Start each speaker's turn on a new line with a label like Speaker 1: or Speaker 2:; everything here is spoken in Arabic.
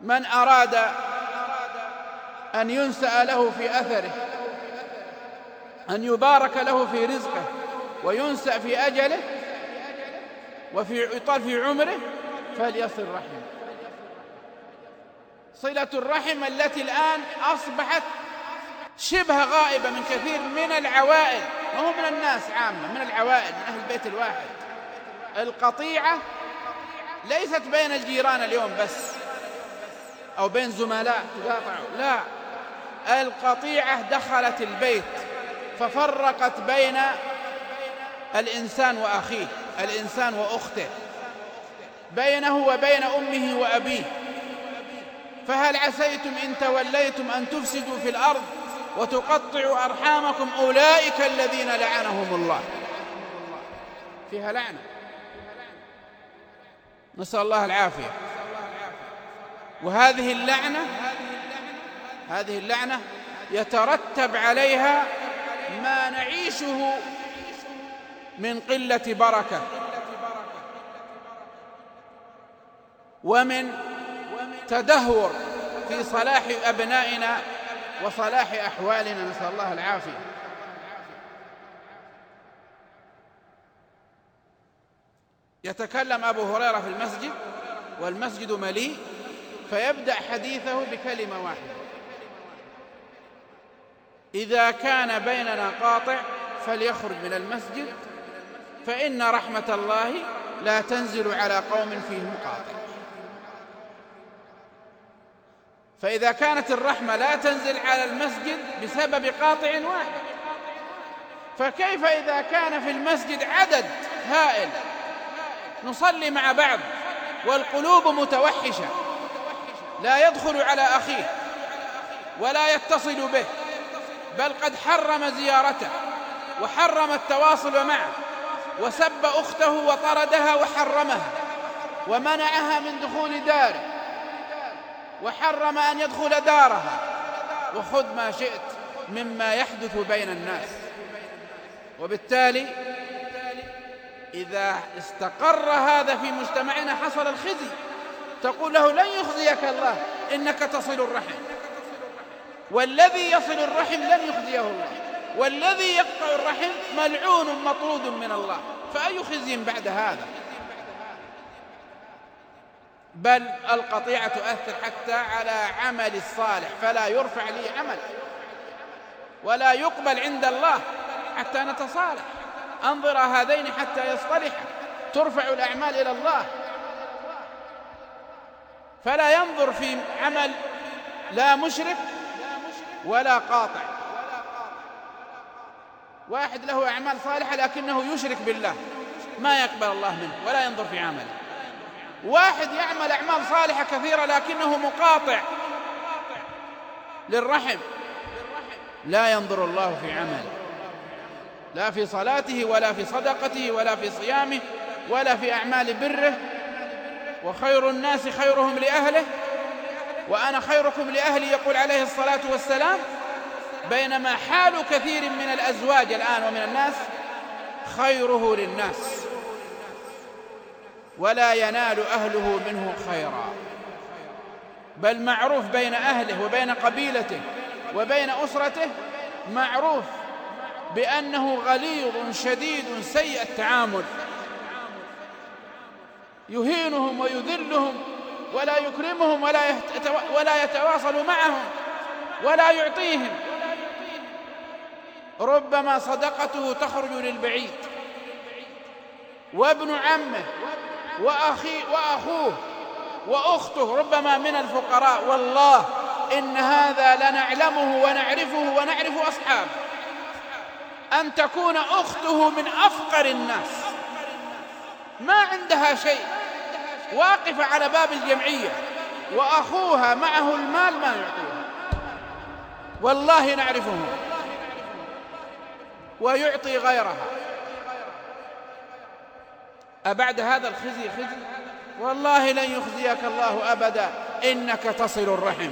Speaker 1: من أراد أن ينسأ له في أثره أن يبارك له في رزقه وينسأ في أجله وفي في عمره فليصل رحمه. صلة الرحم التي الآن أصبحت شبه غائبة من كثير من العوائل وهو من الناس عامة من العوائل من أهل البيت الواحد. القطيعة ليست بين الجيران اليوم بس. أو بين زملاء تقاطعوا لا. القطيعة دخلت البيت ففرقت بين الإنسان وأخيه الإنسان وأخته بينه وبين أمه وأبيه. فهل عسيتم إن توليتم أن تفسدوا في الأرض وتقطعوا أرحامكم أولئك الذين لعنهم الله؟ فيها لعنة. نسأل الله العافية. وهذه اللعنة هذه اللعنة يترتب عليها ما نعيشه من قلة بركة ومن تدهور في صلاح أبنائنا وصلاح أحوالنا. نسأل الله العافية. يتكلم أبو هريرة في المسجد والمسجد مليء فيبدأ حديثه بكلمة واحدة. إذا كان بيننا قاطع فليخرج من المسجد فإن رحمة الله لا تنزل على قوم فيهم قاطع. فإذا كانت الرحمة لا تنزل على المسجد بسبب قاطع واحد. فكيف إذا كان في المسجد عدد هائل؟ نصلي مع بعض والقلوب متوحشة. لا يدخل على أخيه ولا يتصل به بل قد حرم زيارته وحرم التواصل معه وسب أخته وطردها وحرمها ومنعها من دخول داره وحرم أن يدخل دارها. وخذ ما شئت مما يحدث بين الناس. وبالتالي إذا استقر هذا في مجتمعنا حصل الخزي. تقول له لن يخزيك الله إنك تصل الرحم. والذي يصل الرحم لن يخزيه الله. والذي يقطع الرحم ملعون مطرود من الله. فأي خزي بعد هذا؟ بل القطيعة تؤثر حتى على عمل الصالح فلا يرفع لي عمل. ولا يقبل عند الله حتى نتصالح. أنظر هذين حتى يصطلحا ترفع الأعمال إلى الله. فلا ينظر في عمل لا مشرك ولا قاطع. واحد له أعمال صالحة لكنه يشرك بالله ما يقبل الله منه ولا ينظر في عمله. واحد يعمل أعمال صالحة كثيرة لكنه مقاطع للرحم لا ينظر الله في عمله. لا في صلاته ولا في صدقته ولا في صيامه ولا في أعمال بره وخير الناس خيرهم لأهله وأنا خيركم لأهلي يقول عليه الصلاة والسلام. بينما حال كثير من الأزواج الآن ومن الناس خيره للناس ولا ينال أهله منه خيرا. بل معروف بين أهله وبين قبيلته وبين أسرته معروف بأنه غليظ شديد سيء التعامل. يهينهم ويذلهم ولا يكرمهم ولا ولا يتواصل معهم ولا يعطيهم. ربما صدقته تخرج للبعيد. وابن عمه وأخي وأخوه وأخته ربما من الفقراء. والله إن هذا لنعلمه ونعرفه ونعرف أصحابه. أن تكون أخته من أفقر الناس. ما عندها شيء. واقفة على باب الجمعية وأخوها معه المال ما يعطيها. والله نعرفه ويعطي غيرها. أبعد هذا الخزي خزي؟ والله لن يخزيك الله أبدا. إنك تصل الرحم.